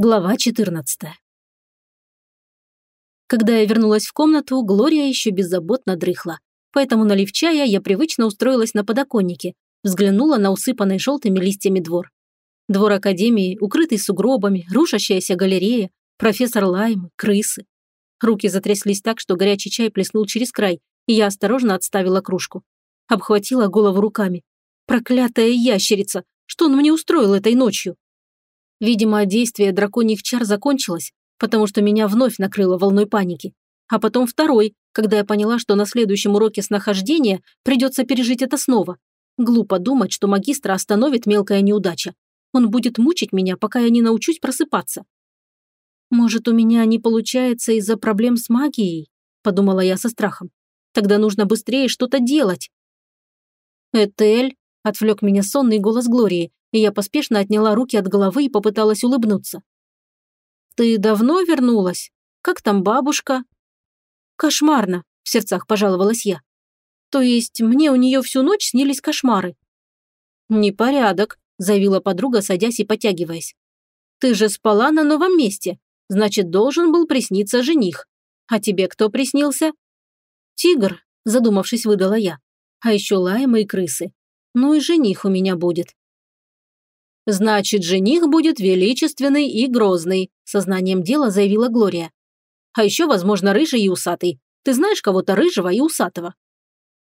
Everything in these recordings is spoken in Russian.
Глава 14. Когда я вернулась в комнату, Глория еще беззаботно дрыхла. Поэтому, налив чая, я привычно устроилась на подоконнике, взглянула на усыпанный желтыми листьями двор. Двор Академии, укрытый сугробами, рушащаяся галерея, профессор Лайм, крысы. Руки затряслись так, что горячий чай плеснул через край, и я осторожно отставила кружку. Обхватила голову руками. Проклятая ящерица! Что он мне устроил этой ночью? Видимо, действие драконьих чар закончилось, потому что меня вновь накрыло волной паники. А потом второй, когда я поняла, что на следующем уроке снахождения придется пережить это снова. Глупо думать, что магистра остановит мелкая неудача. Он будет мучить меня, пока я не научусь просыпаться. «Может, у меня не получается из-за проблем с магией?» – подумала я со страхом. «Тогда нужно быстрее что-то делать». «Этель», – отвлек меня сонный голос Глории, и я поспешно отняла руки от головы и попыталась улыбнуться. «Ты давно вернулась? Как там бабушка?» «Кошмарно», – в сердцах пожаловалась я. «То есть мне у нее всю ночь снились кошмары?» «Непорядок», – заявила подруга, садясь и потягиваясь. «Ты же спала на новом месте, значит, должен был присниться жених. А тебе кто приснился?» «Тигр», – задумавшись, выдала я. «А еще лаемые крысы. Ну и жених у меня будет. «Значит, жених будет величественный и грозный», сознанием дела заявила Глория. «А еще, возможно, рыжий и усатый. Ты знаешь кого-то рыжего и усатого?»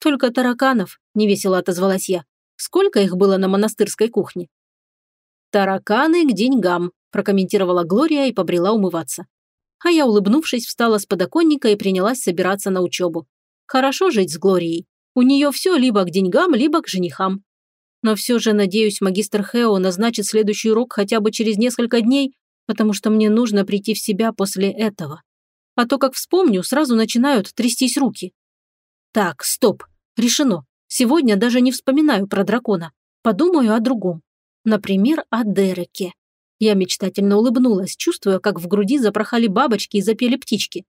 «Только тараканов», – невесело отозвалась я. «Сколько их было на монастырской кухне?» «Тараканы к деньгам», – прокомментировала Глория и побрела умываться. А я, улыбнувшись, встала с подоконника и принялась собираться на учебу. Хорошо жить с Глорией. У нее все либо к деньгам, либо к женихам. Но все же, надеюсь, магистр Хео назначит следующий урок хотя бы через несколько дней, потому что мне нужно прийти в себя после этого. А то, как вспомню, сразу начинают трястись руки. Так, стоп, решено. Сегодня даже не вспоминаю про дракона. Подумаю о другом. Например, о Дереке. Я мечтательно улыбнулась, чувствуя, как в груди запрохали бабочки и запели птички.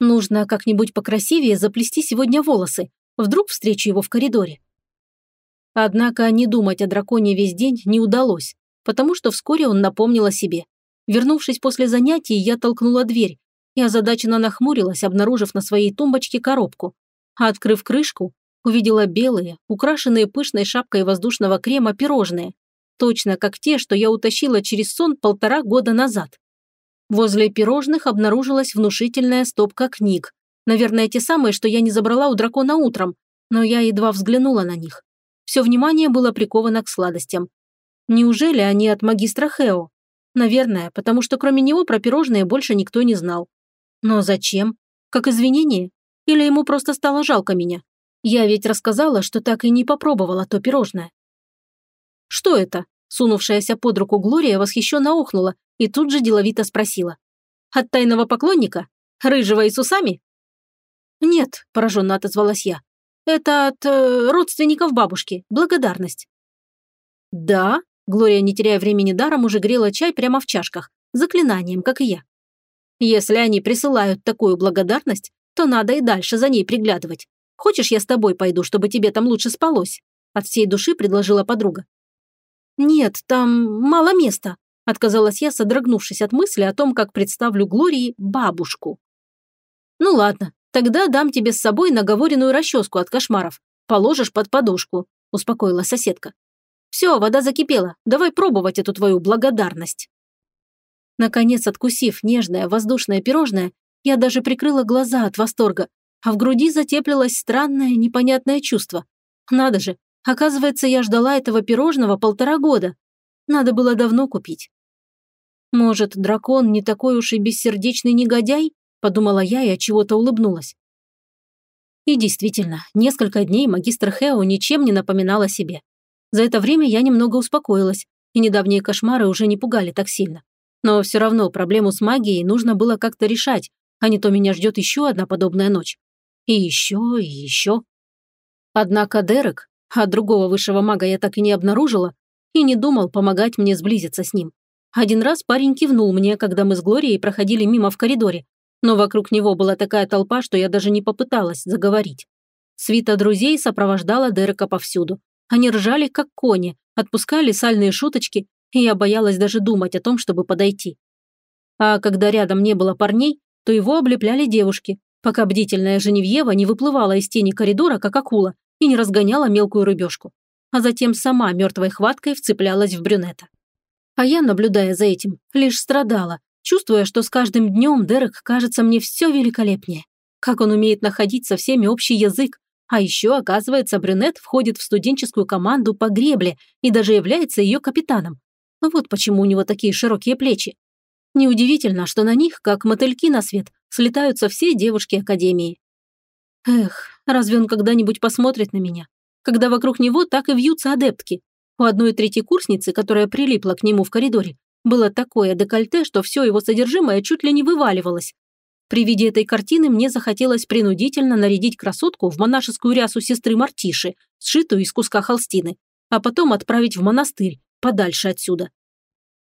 Нужно как-нибудь покрасивее заплести сегодня волосы. Вдруг встречу его в коридоре. Однако не думать о драконе весь день не удалось, потому что вскоре он напомнил о себе. Вернувшись после занятий, я толкнула дверь и озадаченно нахмурилась, обнаружив на своей тумбочке коробку. А открыв крышку, увидела белые, украшенные пышной шапкой воздушного крема пирожные, точно как те, что я утащила через сон полтора года назад. Возле пирожных обнаружилась внушительная стопка книг. Наверное, те самые, что я не забрала у дракона утром, но я едва взглянула на них. Все внимание было приковано к сладостям. Неужели они от магистра Хео? Наверное, потому что кроме него про пирожные больше никто не знал. Но зачем? Как извинение? Или ему просто стало жалко меня? Я ведь рассказала, что так и не попробовала то пирожное. «Что это?» Сунувшаяся под руку Глория восхищенно охнула и тут же деловито спросила. «От тайного поклонника? Рыжего и с усами?» «Нет», – пораженно отозвалась я. Это от э, родственников бабушки. Благодарность». «Да?» Глория, не теряя времени даром, уже грела чай прямо в чашках. Заклинанием, как и я. «Если они присылают такую благодарность, то надо и дальше за ней приглядывать. Хочешь, я с тобой пойду, чтобы тебе там лучше спалось?» От всей души предложила подруга. «Нет, там мало места», – отказалась я, содрогнувшись от мысли о том, как представлю Глории бабушку. «Ну ладно, Тогда дам тебе с собой наговоренную расческу от кошмаров. Положишь под подушку», – успокоила соседка. «Все, вода закипела. Давай пробовать эту твою благодарность». Наконец, откусив нежное воздушное пирожное, я даже прикрыла глаза от восторга, а в груди затеплилось странное непонятное чувство. Надо же, оказывается, я ждала этого пирожного полтора года. Надо было давно купить. Может, дракон не такой уж и бессердечный негодяй? Подумала я и от чего-то улыбнулась. И действительно, несколько дней магистр Хео ничем не напоминал о себе. За это время я немного успокоилась, и недавние кошмары уже не пугали так сильно. Но все равно проблему с магией нужно было как-то решать, а не то меня ждет еще одна подобная ночь. И еще, и еще. Однако Дерек, а другого высшего мага я так и не обнаружила, и не думал помогать мне сблизиться с ним. Один раз парень кивнул мне, когда мы с Глорией проходили мимо в коридоре, но вокруг него была такая толпа, что я даже не попыталась заговорить. Свита друзей сопровождала Дерека повсюду. Они ржали, как кони, отпускали сальные шуточки и я боялась даже думать о том, чтобы подойти. А когда рядом не было парней, то его облепляли девушки, пока бдительная Женевьева не выплывала из тени коридора, как акула, и не разгоняла мелкую рыбешку, а затем сама мертвой хваткой вцеплялась в брюнета. А я, наблюдая за этим, лишь страдала, чувствуя, что с каждым днем Дерек кажется мне все великолепнее. Как он умеет находить со всеми общий язык, а еще, оказывается, брюнет входит в студенческую команду по гребле и даже является ее капитаном. Вот почему у него такие широкие плечи. Неудивительно, что на них, как мотыльки на свет, слетаются все девушки Академии. Эх, разве он когда-нибудь посмотрит на меня? Когда вокруг него так и вьются адептки. У одной третьей курсницы, которая прилипла к нему в коридоре, было такое декольте, что все его содержимое чуть ли не вываливалось. При виде этой картины мне захотелось принудительно нарядить красотку в монашескую рясу сестры Мартиши, сшитую из куска холстины, а потом отправить в монастырь, подальше отсюда.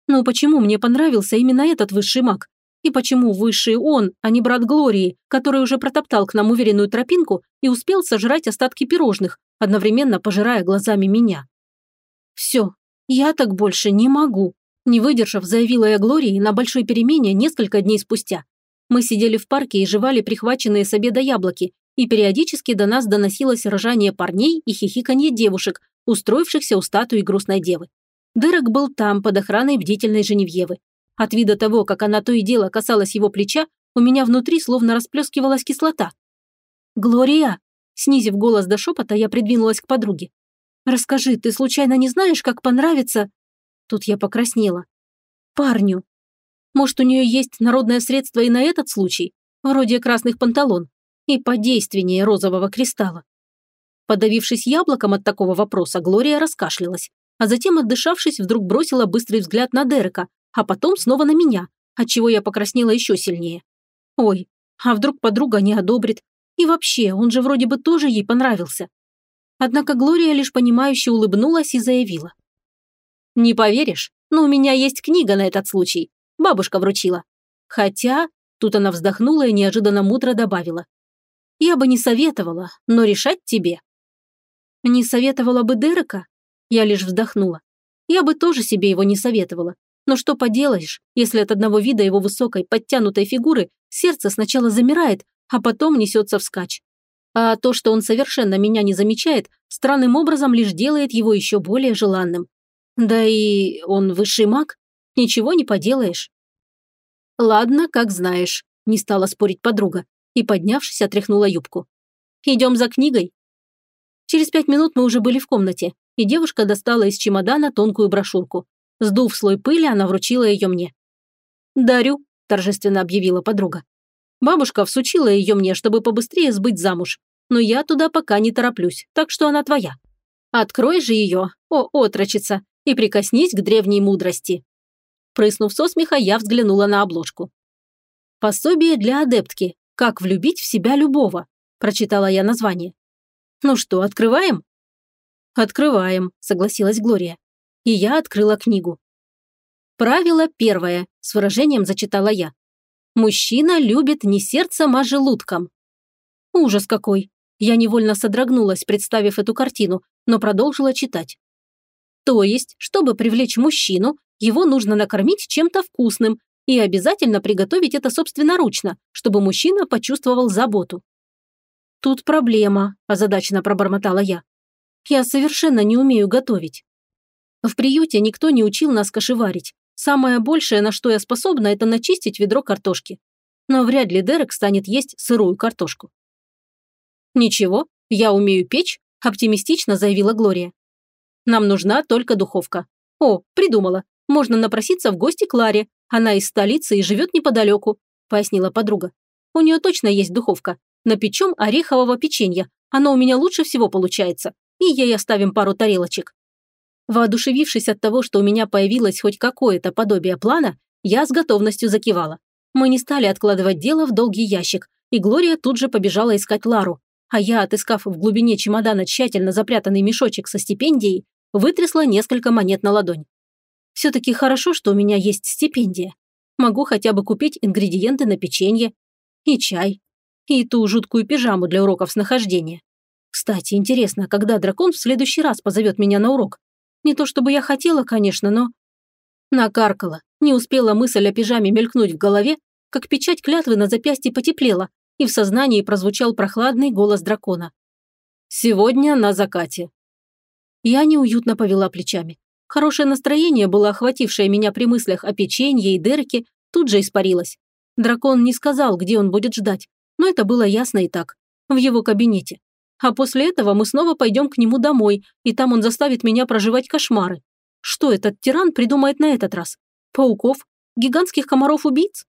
Но почему мне понравился именно этот высший маг? И почему высший он, а не брат Глории, который уже протоптал к нам уверенную тропинку и успел сожрать остатки пирожных, одновременно пожирая глазами меня? Все, я так больше не могу. Не выдержав, заявила я Глории на большой перемене несколько дней спустя. Мы сидели в парке и жевали прихваченные с обеда яблоки, и периодически до нас доносилось ржание парней и хихиканье девушек, устроившихся у статуи грустной девы. Дерек был там, под охраной бдительной Женевьевы. От вида того, как она то и дело касалась его плеча, у меня внутри словно расплескивалась кислота. «Глория!» Снизив голос до шепота, я придвинулась к подруге. «Расскажи, ты случайно не знаешь, как понравится...» Тут я покраснела. «Парню. Может, у нее есть народное средство и на этот случай, вроде красных панталон, и подейственнее розового кристалла?» Подавившись яблоком от такого вопроса, Глория раскашлялась а затем, отдышавшись, вдруг бросила быстрый взгляд на Дерека, а потом снова на меня, отчего я покраснела еще сильнее. Ой, а вдруг подруга не одобрит? И вообще, он же вроде бы тоже ей понравился. Однако Глория лишь понимающе улыбнулась и заявила. «Не поверишь, но у меня есть книга на этот случай. Бабушка вручила. Хотя...» Тут она вздохнула и неожиданно мудро добавила. «Я бы не советовала, но решать тебе». «Не советовала бы Дерека?» Я лишь вздохнула. Я бы тоже себе его не советовала. Но что поделаешь, если от одного вида его высокой, подтянутой фигуры сердце сначала замирает, а потом несется вскачь. А то, что он совершенно меня не замечает, странным образом лишь делает его еще более желанным. Да и он высший маг, ничего не поделаешь. Ладно, как знаешь, не стала спорить подруга и, поднявшись, отряхнула юбку. Идем за книгой. Через пять минут мы уже были в комнате, и девушка достала из чемодана тонкую брошюрку. Сдув слой пыли, она вручила ее мне. «Дарю», – торжественно объявила подруга. «Бабушка всучила ее мне, чтобы побыстрее сбыть замуж, но я туда пока не тороплюсь, так что она твоя. Открой же ее, о, отрочица, и прикоснись к древней мудрости». Прыснув со смеха, я взглянула на обложку. «Пособие для адептки. Как влюбить в себя любого», – прочитала я название. «Ну что, открываем?» «Открываем», – согласилась Глория. И я открыла книгу. «Правило первое», – с выражением зачитала я. «Мужчина любит не сердцем, а желудком». Ужас какой! Я невольно содрогнулась, представив эту картину, но продолжила читать. То есть, чтобы привлечь мужчину, его нужно накормить чем-то вкусным и обязательно приготовить это собственноручно, чтобы мужчина почувствовал заботу. «Тут проблема», – озадаченно пробормотала я. Я совершенно не умею готовить. В приюте никто не учил нас кашеварить. Самое большее, на что я способна, это начистить ведро картошки. Но вряд ли Дерек станет есть сырую картошку. «Ничего, я умею печь», – оптимистично заявила Глория. «Нам нужна только духовка. О, придумала. Можно напроситься в гости к Ларе. Она из столицы и живет неподалеку», – пояснила подруга. «У нее точно есть духовка. Напечем орехового печенья. Оно у меня лучше всего получается и ей оставим пару тарелочек. Воодушевившись от того, что у меня появилось хоть какое-то подобие плана, я с готовностью закивала. Мы не стали откладывать дело в долгий ящик, и Глория тут же побежала искать Лару, а я, отыскав в глубине чемодана тщательно запрятанный мешочек со стипендией, вытрясла несколько монет на ладонь. Все-таки хорошо, что у меня есть стипендия. Могу хотя бы купить ингредиенты на печенье, и чай, и ту жуткую пижаму для уроков снахождения. Кстати, интересно, когда дракон в следующий раз позовет меня на урок? Не то чтобы я хотела, конечно, но... Накаркала. Не успела мысль о пижаме мелькнуть в голове, как печать клятвы на запястье потеплела, и в сознании прозвучал прохладный голос дракона. «Сегодня на закате». Я неуютно повела плечами. Хорошее настроение было охватившее меня при мыслях о печенье и Дереке, тут же испарилось. Дракон не сказал, где он будет ждать, но это было ясно и так. В его кабинете. А после этого мы снова пойдем к нему домой, и там он заставит меня проживать кошмары. Что этот тиран придумает на этот раз? Пауков? Гигантских комаров-убийц?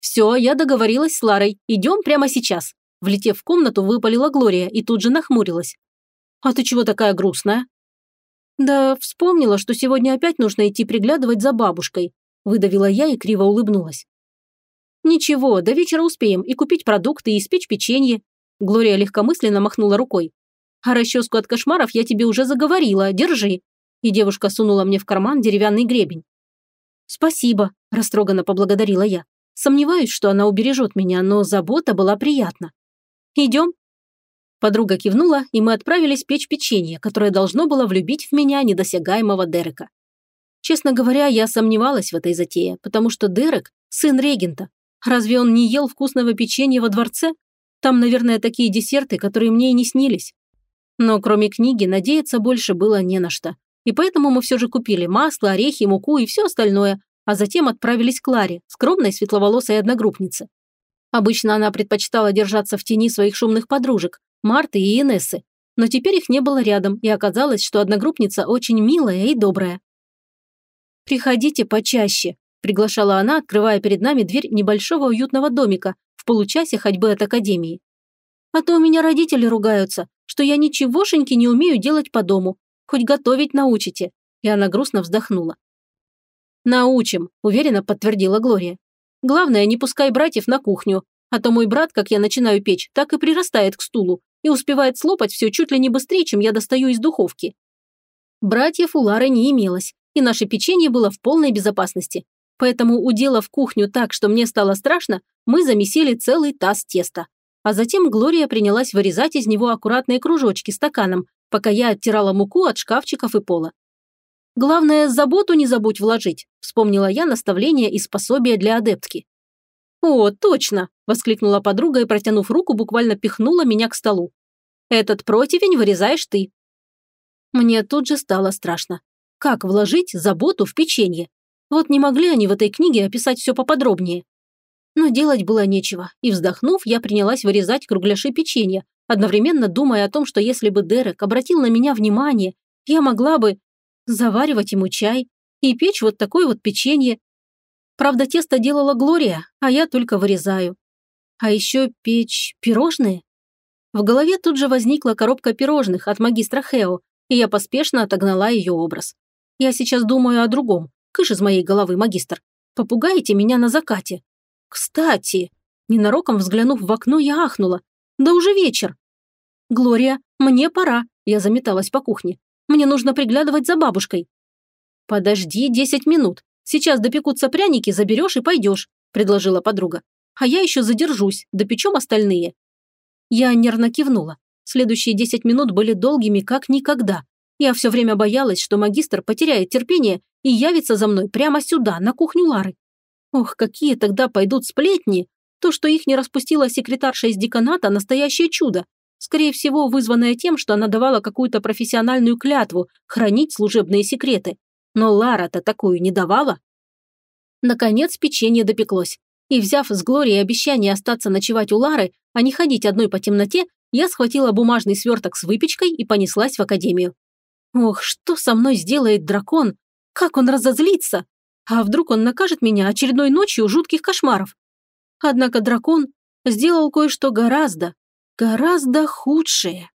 «Все, я договорилась с Ларой. Идем прямо сейчас». Влетев в комнату, выпалила Глория и тут же нахмурилась. «А ты чего такая грустная?» «Да вспомнила, что сегодня опять нужно идти приглядывать за бабушкой», выдавила я и криво улыбнулась. «Ничего, до вечера успеем и купить продукты, и испечь печенье». Глория легкомысленно махнула рукой. «А расческу от кошмаров я тебе уже заговорила, держи». И девушка сунула мне в карман деревянный гребень. «Спасибо», – растроганно поблагодарила я. Сомневаюсь, что она убережет меня, но забота была приятна. «Идем?» Подруга кивнула, и мы отправились печь печенье, которое должно было влюбить в меня недосягаемого Дерека. Честно говоря, я сомневалась в этой затее, потому что Дерек – сын регента. Разве он не ел вкусного печенья во дворце? Там, наверное, такие десерты, которые мне и не снились. Но кроме книги надеяться больше было не на что. И поэтому мы все же купили масло, орехи, муку и все остальное, а затем отправились к Ларе, скромной светловолосой одногруппнице. Обычно она предпочитала держаться в тени своих шумных подружек, Марты и Инессы, но теперь их не было рядом, и оказалось, что одногруппница очень милая и добрая. «Приходите почаще», – приглашала она, открывая перед нами дверь небольшого уютного домика в получасе ходьбы от академии. «А то у меня родители ругаются, что я ничегошеньки не умею делать по дому, хоть готовить научите», и она грустно вздохнула. «Научим», – уверенно подтвердила Глория. «Главное, не пускай братьев на кухню, а то мой брат, как я начинаю печь, так и прирастает к стулу и успевает слопать все чуть ли не быстрее, чем я достаю из духовки». Братьев у Лары не имелось, и наше печенье было в полной безопасности. Поэтому, уделав кухню так, что мне стало страшно, мы замесили целый таз теста. А затем Глория принялась вырезать из него аккуратные кружочки стаканом, пока я оттирала муку от шкафчиков и пола. Главное, заботу не забудь вложить, вспомнила я наставление из пособия для адептки. «О, точно!» – воскликнула подруга и, протянув руку, буквально пихнула меня к столу. «Этот противень вырезаешь ты». Мне тут же стало страшно. Как вложить заботу в печенье? Вот не могли они в этой книге описать все поподробнее. Но делать было нечего, и, вздохнув, я принялась вырезать кругляши печенья, одновременно думая о том, что если бы Дерек обратил на меня внимание, я могла бы заваривать ему чай и печь вот такое вот печенье. Правда, тесто делала Глория, а я только вырезаю. А еще печь пирожные? В голове тут же возникла коробка пирожных от магистра Хео, и я поспешно отогнала ее образ. Я сейчас думаю о другом. Кыш из моей головы, магистр. Попугаете меня на закате. Кстати, ненароком взглянув в окно, я ахнула. Да уже вечер. Глория, мне пора. Я заметалась по кухне. Мне нужно приглядывать за бабушкой». «Подожди десять минут. Сейчас допекутся пряники, заберешь и пойдешь», – предложила подруга. «А я еще задержусь, допечем остальные». Я нервно кивнула. Следующие десять минут были долгими, как никогда. Я все время боялась, что магистр потеряет терпение и явится за мной прямо сюда, на кухню Лары. Ох, какие тогда пойдут сплетни! То, что их не распустила секретарша из деканата – настоящее чудо. Скорее всего, вызванная тем, что она давала какую-то профессиональную клятву хранить служебные секреты. Но Лара-то такую не давала. Наконец печенье допеклось. И взяв с Глорией обещание остаться ночевать у Лары, а не ходить одной по темноте, я схватила бумажный сверток с выпечкой и понеслась в академию. Ох, что со мной сделает дракон? Как он разозлится? А вдруг он накажет меня очередной ночью жутких кошмаров? Однако дракон сделал кое-что гораздо, гораздо худшее.